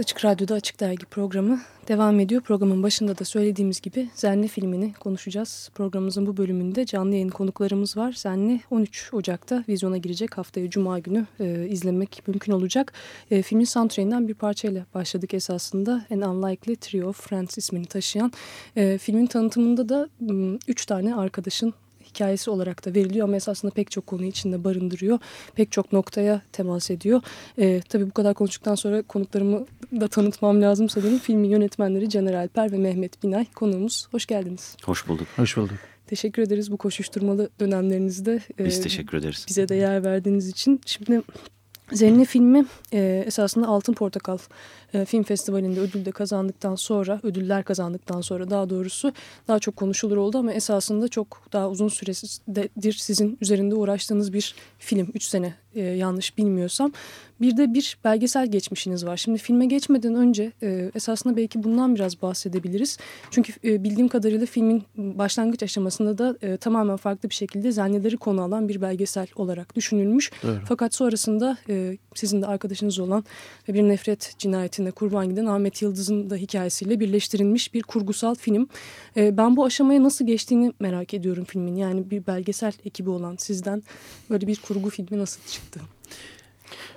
Açık Radyo'da Açık Dergi programı devam ediyor. Programın başında da söylediğimiz gibi Zenli filmini konuşacağız. Programımızın bu bölümünde canlı yayın konuklarımız var. Zenli 13 Ocak'ta vizyona girecek haftaya Cuma günü e, izlemek mümkün olacak. E, filmin soundtrack'inden bir parçayla başladık esasında. An Unlikely Trio of Friends ismini taşıyan. E, filmin tanıtımında da 3 tane arkadaşın hikayesi olarak da veriliyor ama esasında pek çok konu içinde barındırıyor. Pek çok noktaya temas ediyor. E, tabii bu kadar konuştuktan sonra konuklarımı da tanıtmam lazım sanırım. Filmin yönetmenleri Caner Alper ve Mehmet Binay konuğumuz. Hoş geldiniz. Hoş bulduk. Hoş bulduk. Teşekkür ederiz bu koşuşturmalı dönemlerinizde. Biz e, teşekkür ederiz. Bize de yer verdiğiniz için. Şimdi Zenne filmi e, esasında Altın Portakal e, Film Festivali'nde ödül de kazandıktan sonra, ödüller kazandıktan sonra daha doğrusu daha çok konuşulur oldu ama esasında çok daha uzun süredir sizin üzerinde uğraştığınız bir film. Üç sene e, yanlış bilmiyorsam. Bir de bir belgesel geçmişiniz var. Şimdi filme geçmeden önce e, esasında belki bundan biraz bahsedebiliriz. Çünkü e, bildiğim kadarıyla filmin başlangıç aşamasında da e, tamamen farklı bir şekilde zanneleri konu alan bir belgesel olarak düşünülmüş. Doğru. Fakat sonrasında e, sizin de arkadaşınız olan bir nefret cinayetine kurban giden Ahmet Yıldız'ın da hikayesiyle birleştirilmiş bir kurgusal film. E, ben bu aşamaya nasıl geçtiğini merak ediyorum filmin. Yani bir belgesel ekibi olan sizden böyle bir kurgu filmi nasıl çıktı?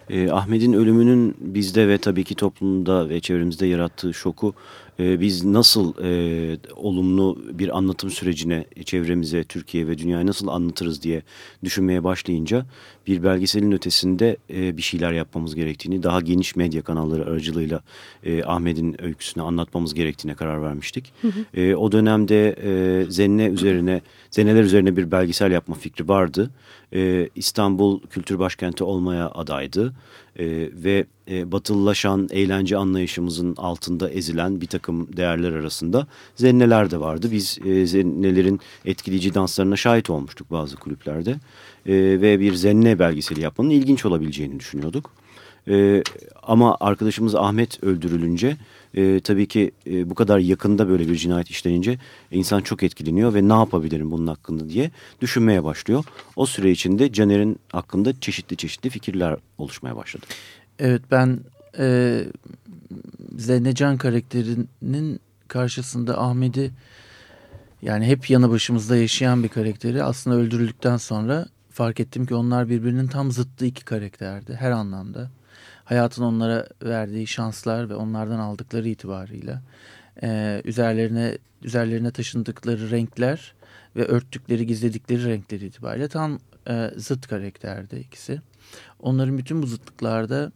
E, Ahmet'in ölümünün bizde ve tabii ki toplumda ve çevremizde yarattığı şoku e, biz nasıl e, olumlu bir anlatım sürecine çevremize, Türkiye ve dünyaya nasıl anlatırız diye düşünmeye başlayınca bir belgeselin ötesinde e, bir şeyler yapmamız gerektiğini, daha geniş medya kanalları aracılığıyla e, Ahmet'in öyküsünü anlatmamız gerektiğine karar vermiştik. Hı hı. E, o dönemde e, Zenne üzerine, Zenneler üzerine bir belgesel yapma fikri vardı. E, İstanbul Kültür Başkenti olmaya adaydı e, ve e, batılılaşan eğlence anlayışımızın altında ezilen bir takım değerler arasında zenneler de vardı. Biz e, zennelerin etkileyici danslarına şahit olmuştuk bazı kulüplerde e, ve bir zenne belgeseli yapmanın ilginç olabileceğini düşünüyorduk. E, ama arkadaşımız Ahmet öldürülünce e, tabii ki e, bu kadar yakında böyle bir cinayet işlenince insan çok etkileniyor ve ne yapabilirim bunun hakkında diye düşünmeye başlıyor. O süre içinde Caner'in hakkında çeşitli çeşitli fikirler oluşmaya başladı. Evet ben e, Zennecan karakterinin karşısında Ahmet'i yani hep yanı başımızda yaşayan bir karakteri aslında öldürüldükten sonra fark ettim ki onlar birbirinin tam zıttı iki karakterdi her anlamda. Hayatın onlara verdiği şanslar ve onlardan aldıkları itibarıyla e, üzerlerine üzerlerine taşındıkları renkler ve örttükleri gizledikleri renkleri itibariyle tam e, zıt karakterdi ikisi. Onların bütün bu zıtlıklarda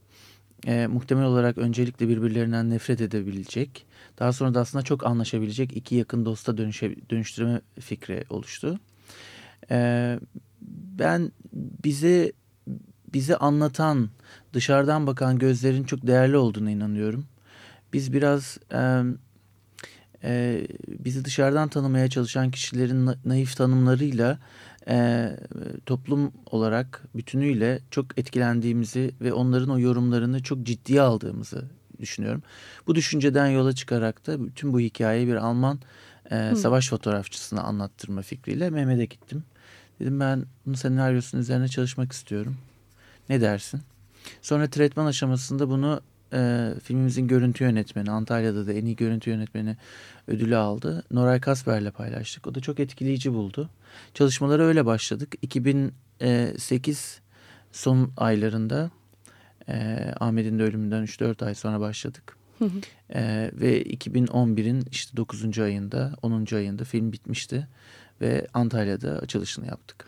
e, muhtemel olarak öncelikle birbirlerinden nefret edebilecek, daha sonra da aslında çok anlaşabilecek iki yakın dosta dönüşe, dönüştürme fikri oluştu. E, ben bize bize anlatan, dışarıdan bakan gözlerin çok değerli olduğuna inanıyorum. Biz biraz e, e, bizi dışarıdan tanımaya çalışan kişilerin naif tanımlarıyla e, toplum olarak bütünüyle çok etkilendiğimizi ve onların o yorumlarını çok ciddiye aldığımızı düşünüyorum. Bu düşünceden yola çıkarak da bütün bu hikayeyi bir Alman e, savaş fotoğrafçısına anlattırma fikriyle Mehmet'e gittim. Dedim ben bunun senaryosunun üzerine çalışmak istiyorum. Ne dersin? Sonra tretman aşamasında bunu e, filmimizin görüntü yönetmeni Antalya'da da en iyi görüntü yönetmeni ödülü aldı. Noray Kasper'le paylaştık. O da çok etkileyici buldu. Çalışmalara öyle başladık. 2008 son aylarında e, Ahmet'in de ölümünden 3-4 ay sonra başladık. E, ve 2011'in işte 9. ayında 10. ayında film bitmişti ve Antalya'da açılışını yaptık.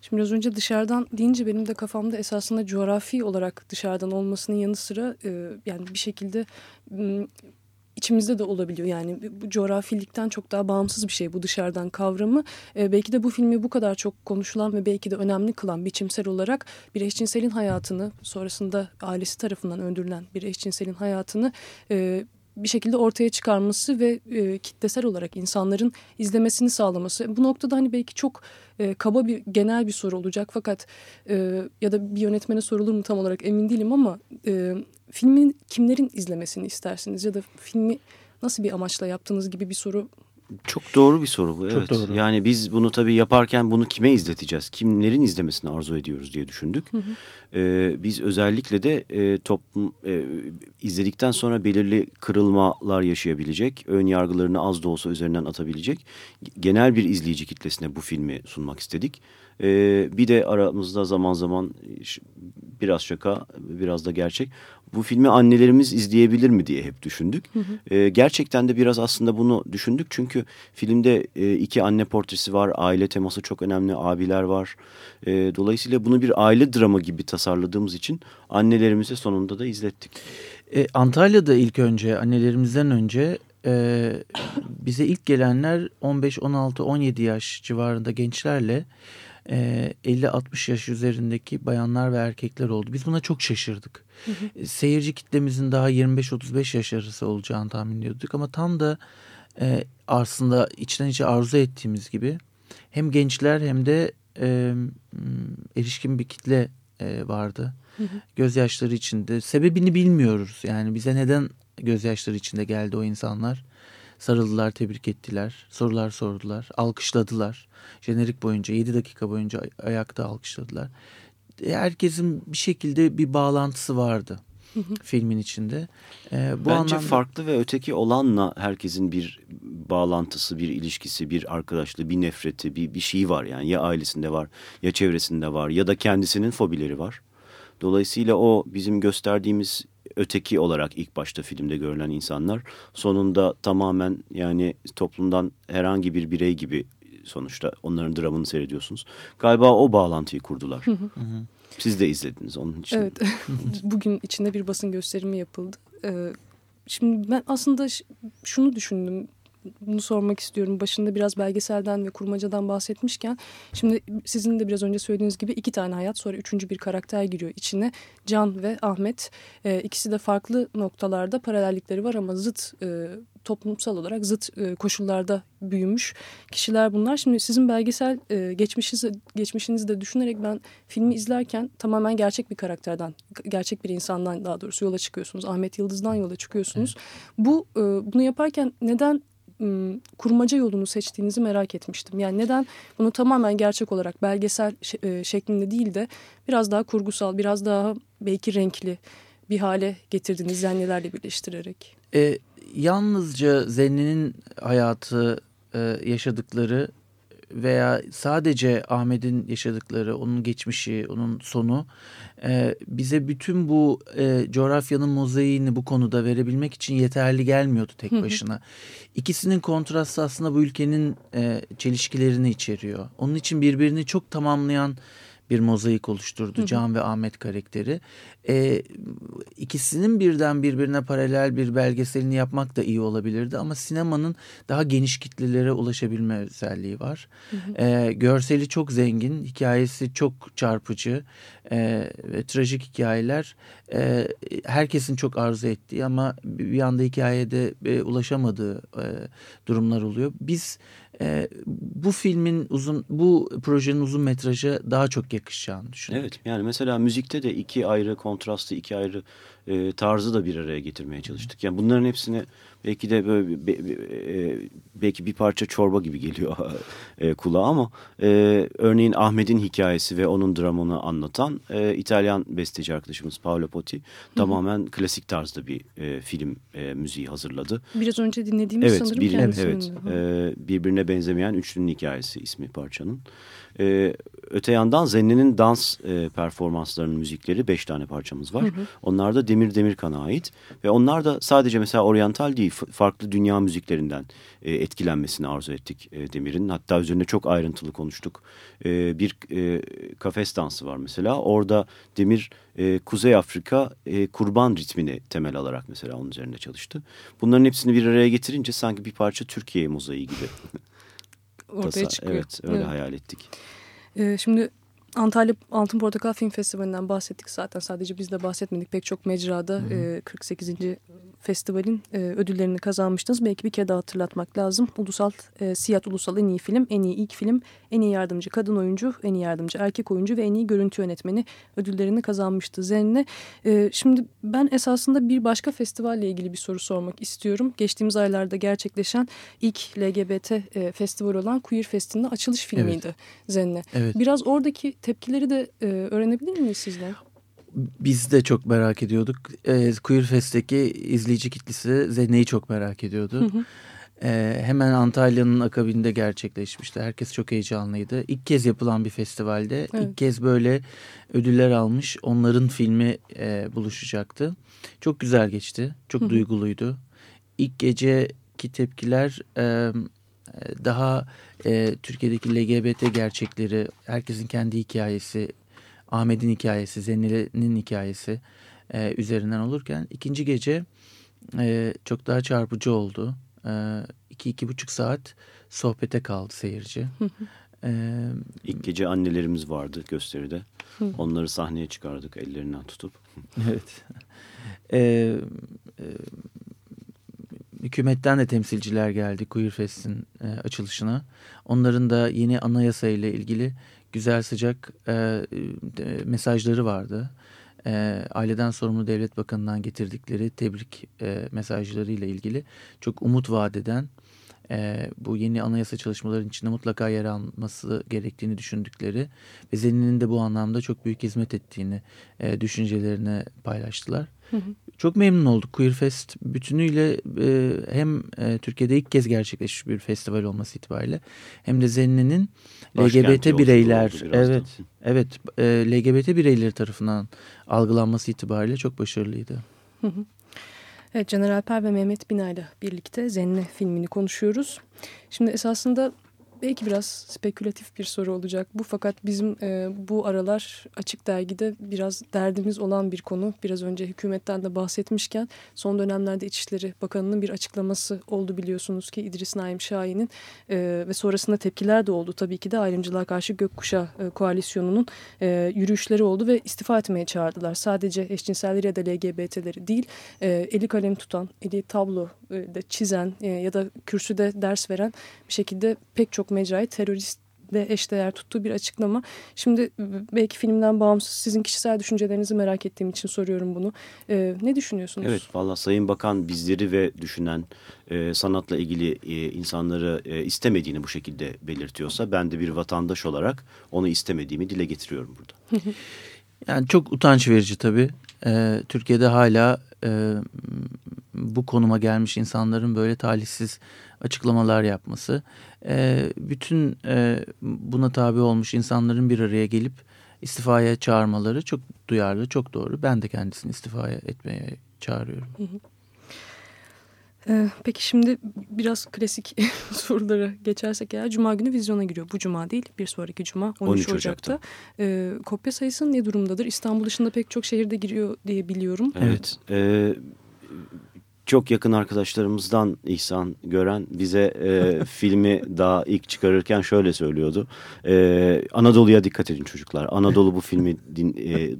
Şimdi biraz önce dışarıdan deyince benim de kafamda esasında coğrafi olarak dışarıdan olmasının yanı sıra e, yani bir şekilde içimizde de olabiliyor. Yani bu coğrafilikten çok daha bağımsız bir şey bu dışarıdan kavramı. E, belki de bu filmi bu kadar çok konuşulan ve belki de önemli kılan biçimsel olarak bir eşcinselin hayatını sonrasında ailesi tarafından öldürülen bir eşcinselin hayatını e, bir şekilde ortaya çıkarması ve e, kitlesel olarak insanların izlemesini sağlaması. Bu noktada hani belki çok e, kaba bir genel bir soru olacak fakat e, ya da bir yönetmene sorulur mu tam olarak emin değilim ama e, filmin kimlerin izlemesini istersiniz ya da filmi nasıl bir amaçla yaptığınız gibi bir soru Çok doğru bir soru bu. Çok evet. doğru. Yani biz bunu tabii yaparken bunu kime izleteceğiz? Kimlerin izlemesini arzu ediyoruz diye düşündük. Hı hı. Ee, biz özellikle de e, toplum e, izledikten sonra belirli kırılmalar yaşayabilecek, ön yargılarını az da olsa üzerinden atabilecek genel bir izleyici kitlesine bu filmi sunmak istedik. Ee, bir de aramızda zaman zaman biraz şaka, biraz da gerçek. Bu filmi annelerimiz izleyebilir mi diye hep düşündük. Hı hı. Ee, gerçekten de biraz aslında bunu düşündük. Çünkü filmde e, iki anne portresi var, aile teması çok önemli, abiler var. E, dolayısıyla bunu bir aile drama gibi tasarladığımız için annelerimize sonunda da izlettik. E, Antalya'da ilk önce, annelerimizden önce e, bize ilk gelenler 15, 16, 17 yaş civarında gençlerle... 50-60 yaş üzerindeki bayanlar ve erkekler oldu. Biz buna çok şaşırdık. Hı hı. Seyirci kitlemizin daha 25-35 yaş arası olacağını tahmin ediyorduk ama tam da e, aslında içten içe arzu ettiğimiz gibi hem gençler hem de e, erişkin bir kitle e, vardı. Hı hı. Gözyaşları içinde. Sebebini bilmiyoruz. Yani bize neden gözyaşları içinde geldi o insanlar? Sarıldılar, tebrik ettiler, sorular sordular, alkışladılar. Jenerik boyunca 7 dakika boyunca ayakta alkışladılar. Herkesin bir şekilde bir bağlantısı vardı filmin içinde. Ee, bu Bence anlamda... farklı ve öteki olanla herkesin bir bağlantısı, bir ilişkisi, bir arkadaşlığı, bir nefreti, bir, bir şey var. Yani ya ailesinde var, ya çevresinde var, ya da kendisinin fobileri var. Dolayısıyla o bizim gösterdiğimiz öteki olarak ilk başta filmde görülen insanlar sonunda tamamen yani toplumdan herhangi bir birey gibi sonuçta onların dramını seyrediyorsunuz. Galiba o bağlantıyı kurdular. Siz de izlediniz onun için. Evet. Bugün içinde bir basın gösterimi yapıldı. Ee, şimdi ben aslında şunu düşündüm bunu sormak istiyorum. Başında biraz belgeselden ve kurmacadan bahsetmişken şimdi sizin de biraz önce söylediğiniz gibi iki tane hayat sonra üçüncü bir karakter giriyor içine. Can ve Ahmet e, ikisi de farklı noktalarda paralellikleri var ama zıt e, toplumsal olarak zıt e, koşullarda büyümüş kişiler bunlar. Şimdi sizin belgesel e, geçmişinizi, geçmişinizi de düşünerek ben filmi izlerken tamamen gerçek bir karakterden, gerçek bir insandan daha doğrusu yola çıkıyorsunuz. Ahmet Yıldız'dan yola çıkıyorsunuz. Bu e, bunu yaparken neden kurmaca yolunu seçtiğinizi merak etmiştim. Yani neden bunu tamamen gerçek olarak belgesel şeklinde değil de biraz daha kurgusal, biraz daha belki renkli bir hale getirdiniz zennelerle birleştirerek? E, yalnızca Zenne'nin hayatı, e, yaşadıkları veya sadece Ahmet'in yaşadıkları, onun geçmişi, onun sonu e, bize bütün bu e, coğrafyanın mozaiğini bu konuda verebilmek için yeterli gelmiyordu tek başına. İkisinin kontrastı aslında bu ülkenin e, çelişkilerini içeriyor. Onun için birbirini çok tamamlayan bir mozaik oluşturdu hı Can ve Ahmet karakteri. E, ikisinin birden birbirine paralel bir belgeselini yapmak da iyi olabilirdi ama sinemanın daha geniş kitlelere ulaşabilme özelliği var. Hı hı. E, görseli çok zengin, hikayesi çok çarpıcı e, ve trajik hikayeler e, herkesin çok arzu ettiği ama bir anda hikayede e, ulaşamadığı e, durumlar oluyor. Biz e, bu filmin uzun bu projenin uzun metrajı daha çok yakışacağını düşünüyorum. Evet yani mesela müzikte de iki ayrı kontrastı iki ayrı e, tarzı da bir araya getirmeye çalıştık. Yani bunların hepsini belki de böyle be, be, e, belki bir parça çorba gibi geliyor e, kulağa ama e, örneğin Ahmet'in hikayesi ve onun dramını anlatan e, İtalyan besteci arkadaşımız Paolo Potti tamamen Hı -hı. klasik tarzda bir e, film e, müziği hazırladı. Biraz önce dinlediğimiz evet, sanırım bir, Evet, e, birbirine benzemeyen üçlünün hikayesi ismi parçanın. E, öte yandan Zenne'nin dans e, performanslarının müzikleri beş tane parçamız var. Hı hı. Onlar da Demir Demirkan'a ait ve onlar da sadece mesela oryantal değil farklı dünya müziklerinden e, etkilenmesini arzu ettik e, Demir'in. Hatta üzerinde çok ayrıntılı konuştuk. E, bir e, kafes dansı var mesela. Orada Demir e, Kuzey Afrika e, kurban ritmini temel alarak mesela onun üzerinde çalıştı. Bunların hepsini bir araya getirince sanki bir parça Türkiye mozaiği gibi. Ortaya Tasa, çıkıyor. Evet öyle evet. hayal ettik. Ee, şimdi Antalya Altın Portakal Film Festivali'nden bahsettik zaten. Sadece biz de bahsetmedik. Pek çok mecrada e, 48. festivalin e, ödüllerini kazanmıştınız. Belki bir kere daha hatırlatmak lazım. Ulusal e, Siyat Ulusal en iyi film, en iyi ilk film, en iyi yardımcı kadın oyuncu, en iyi yardımcı erkek oyuncu ve en iyi görüntü yönetmeni ödüllerini kazanmıştı Zenne. E, şimdi ben esasında bir başka festivalle ilgili bir soru sormak istiyorum. Geçtiğimiz aylarda gerçekleşen ilk LGBT e, festival olan Queer Fest'in açılış filmiydi evet. Zenne. Evet. Biraz oradaki tepkileri de e, öğrenebilir miyiz sizden? Biz de çok merak ediyorduk. E, Queer Fest'teki izleyici kitlesi Zenne'yi çok merak ediyordu. Hı hı. E, hemen Antalya'nın akabinde gerçekleşmişti. Herkes çok heyecanlıydı. İlk kez yapılan bir festivalde evet. ilk kez böyle ödüller almış onların filmi e, buluşacaktı. Çok güzel geçti. Çok hı hı. duyguluydu. İlk geceki tepkiler e, daha e, Türkiye'deki LGBT gerçekleri, herkesin kendi hikayesi, Ahmet'in hikayesi, Zennile'nin hikayesi e, üzerinden olurken ikinci gece e, çok daha çarpıcı oldu. E, iki, iki buçuk saat sohbete kaldı seyirci. ee, İlk gece annelerimiz vardı gösteride. Onları sahneye çıkardık ellerinden tutup. evet. Ee, e, hükümetten de temsilciler geldi Queer Fest'in e, açılışına. Onların da yeni anayasa ile ilgili güzel sıcak e, e, mesajları vardı. E, aileden sorumlu devlet bakanından getirdikleri tebrik e, mesajları ile ilgili çok umut vaat eden e, bu yeni anayasa çalışmalarının içinde mutlaka yer alması gerektiğini düşündükleri ve Zenin'in de bu anlamda çok büyük hizmet ettiğini e, düşüncelerini paylaştılar. Hı hı. Çok memnun olduk. Queer Fest bütünüyle e, hem e, Türkiye'de ilk kez gerçekleşmiş bir festival olması itibariyle hem de Zenne'nin LGBT bireyler evet evet e, LGBT bireyleri tarafından algılanması itibariyle çok başarılıydı. Hı hı. Evet Caner Alper ve Mehmet Bina ile birlikte Zenne filmini konuşuyoruz. Şimdi esasında belki biraz spekülatif bir soru olacak bu fakat bizim e, bu aralar Açık Dergi'de biraz derdimiz olan bir konu. Biraz önce hükümetten de bahsetmişken son dönemlerde İçişleri Bakanı'nın bir açıklaması oldu biliyorsunuz ki İdris Naim Şahin'in e, ve sonrasında tepkiler de oldu tabii ki de ayrımcılığa karşı Gökkuşağı e, koalisyonunun e, yürüyüşleri oldu ve istifa etmeye çağırdılar. Sadece eşcinselleri ya da LGBT'leri değil e, eli kalem tutan, eli tablo de çizen e, ya da kürsüde ders veren bir şekilde pek çok mecrayı teröristle eşdeğer tuttuğu bir açıklama. Şimdi belki filmden bağımsız sizin kişisel düşüncelerinizi merak ettiğim için soruyorum bunu. E, ne düşünüyorsunuz? Evet valla Sayın Bakan bizleri ve düşünen e, sanatla ilgili e, insanları e, istemediğini bu şekilde belirtiyorsa ben de bir vatandaş olarak onu istemediğimi dile getiriyorum burada. yani çok utanç verici tabii. Ee, Türkiye'de hala e, bu konuma gelmiş insanların böyle talihsiz açıklamalar yapması. E, bütün e, buna tabi olmuş insanların bir araya gelip istifaya çağırmaları çok duyarlı, çok doğru. Ben de kendisini istifaya etmeye çağırıyorum. Hı hı. Ee, peki şimdi biraz klasik sorulara geçersek eğer Cuma günü vizyona giriyor. Bu Cuma değil bir sonraki Cuma 13, 13 Ocak'ta. Ocak'ta. Ee, kopya sayısı ne durumdadır? İstanbul dışında pek çok şehirde giriyor diye biliyorum. Evet. E, çok yakın arkadaşlarımızdan İhsan Gören bize e, filmi daha ilk çıkarırken şöyle söylüyordu. E, Anadolu'ya dikkat edin çocuklar. Anadolu bu filmi din, e,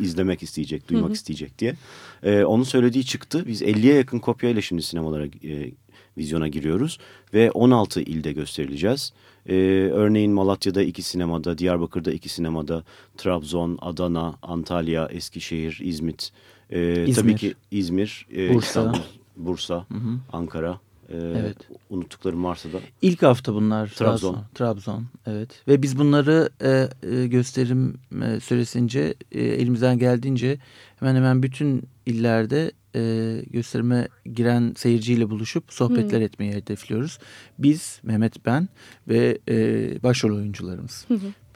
izlemek isteyecek, duymak isteyecek diye. E, onun söylediği çıktı. Biz 50'ye yakın kopyayla şimdi sinemalara e, vizyona giriyoruz ve 16 ilde gösterileceğiz. Ee, örneğin Malatya'da iki sinemada, Diyarbakır'da iki sinemada, Trabzon, Adana, Antalya, Eskişehir, İzmit, ee, İzmir. Tabii ki İzmir, e, Bursa, İstanbul, Bursa, hı hı. Ankara. E, evet. Unuttuklarım varsa da. İlk hafta bunlar. Trabzon. Trabzon, evet. Ve biz bunları e, e, gösterim e, süresince e, elimizden geldiğince hemen hemen bütün illerde e, gösterime giren seyirciyle buluşup sohbetler hmm. etmeyi hedefliyoruz. Biz, Mehmet ben ve e, başrol oyuncularımız.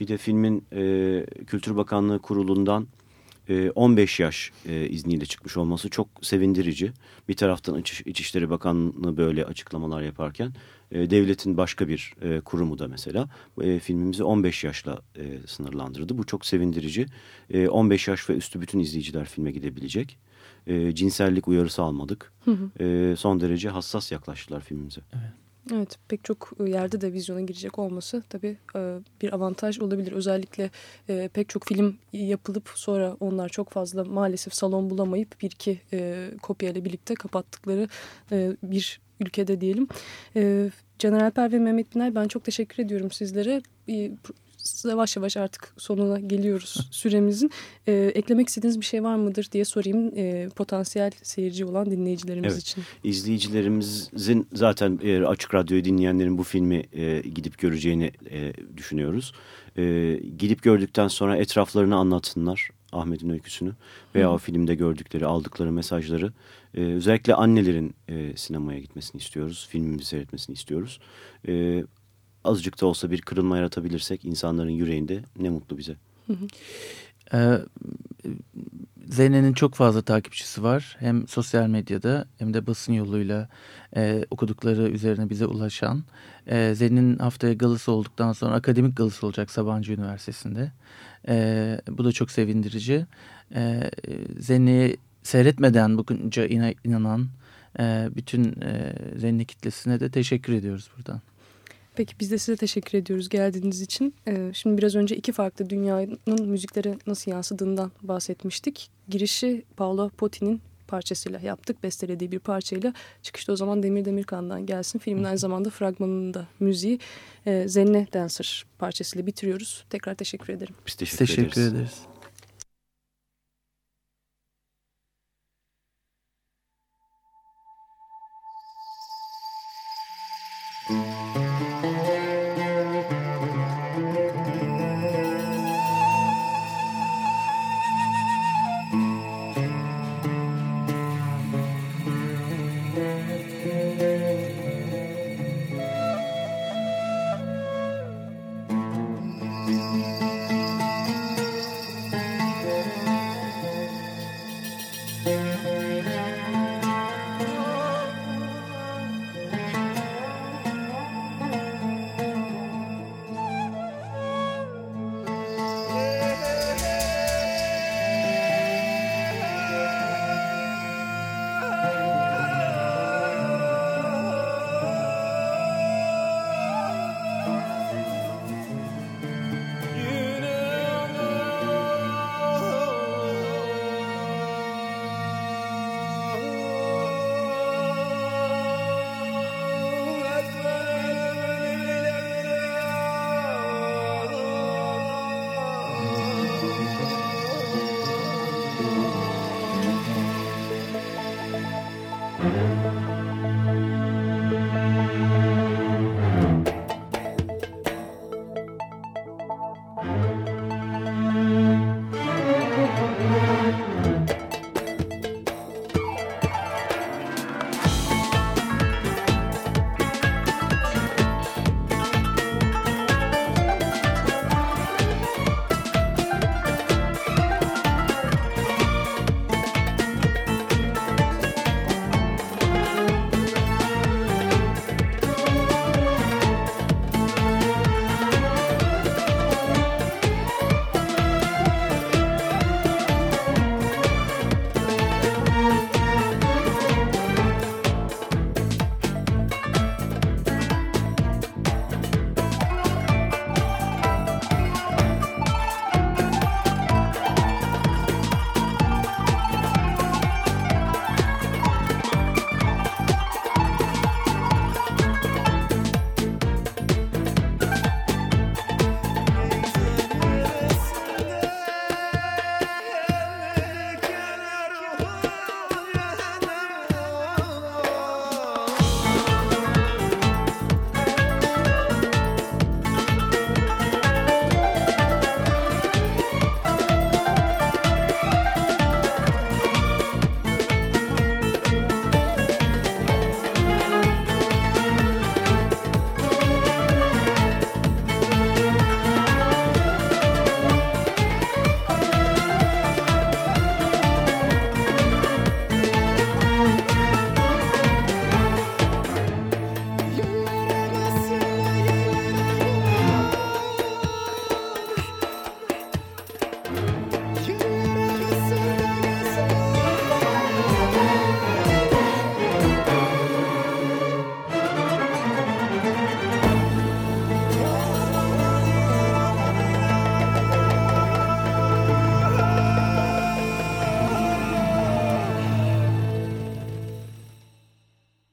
Bir de filmin e, Kültür Bakanlığı kurulundan 15 yaş e, izniyle çıkmış olması çok sevindirici. Bir taraftan İçişleri Bakanlığı böyle açıklamalar yaparken e, devletin başka bir e, kurumu da mesela filmimizi 15 yaşla sınırlandırdı. Bu çok sevindirici. 15 yaş ve üstü bütün izleyiciler filme gidebilecek. Cinsellik uyarısı almadık. Hı hı. Son derece hassas yaklaştılar filmimize. Evet. Evet pek çok e, yerde de vizyona girecek olması tabii e, bir avantaj olabilir. Özellikle e, pek çok film yapılıp sonra onlar çok fazla maalesef salon bulamayıp bir iki kopyayla birlikte kapattıkları bir ülkede diyelim. Caner Alper ve Mehmet Biner ben çok teşekkür ediyorum sizlere yavaş yavaş artık sonuna geliyoruz süremizin. E, eklemek istediğiniz bir şey var mıdır diye sorayım e, potansiyel seyirci olan dinleyicilerimiz evet. için. İzleyicilerimizin zaten e, Açık Radyo'yu dinleyenlerin bu filmi e, gidip göreceğini e, düşünüyoruz. E, gidip gördükten sonra etraflarını anlatsınlar. Ahmet'in öyküsünü veya Hı. o filmde gördükleri, aldıkları mesajları e, özellikle annelerin e, sinemaya gitmesini istiyoruz. Filmimizi seyretmesini istiyoruz. E, azıcık da olsa bir kırılma yaratabilirsek insanların yüreğinde ne mutlu bize. Ee, Zeyne'nin çok fazla takipçisi var. Hem sosyal medyada hem de basın yoluyla e, okudukları üzerine bize ulaşan. E, Zeyne'nin haftaya galası olduktan sonra akademik galası olacak Sabancı Üniversitesi'nde. E, bu da çok sevindirici. E, Zeyne'yi seyretmeden bunca inanan e, bütün e, Zeyne kitlesine de teşekkür ediyoruz buradan. Peki biz de size teşekkür ediyoruz geldiğiniz için. Ee, şimdi biraz önce iki farklı dünyanın müziklere nasıl yansıdığından bahsetmiştik. Girişi Paolo Potti'nin parçasıyla yaptık. Bestelediği bir parçayla. Çıkışta o zaman Demir Demirkan'dan gelsin. Filmin aynı zamanda fragmanında müziği e, Zenne Dancer parçasıyla bitiriyoruz. Tekrar teşekkür ederim. Biz teşekkür, teşekkür ederiz. ederiz.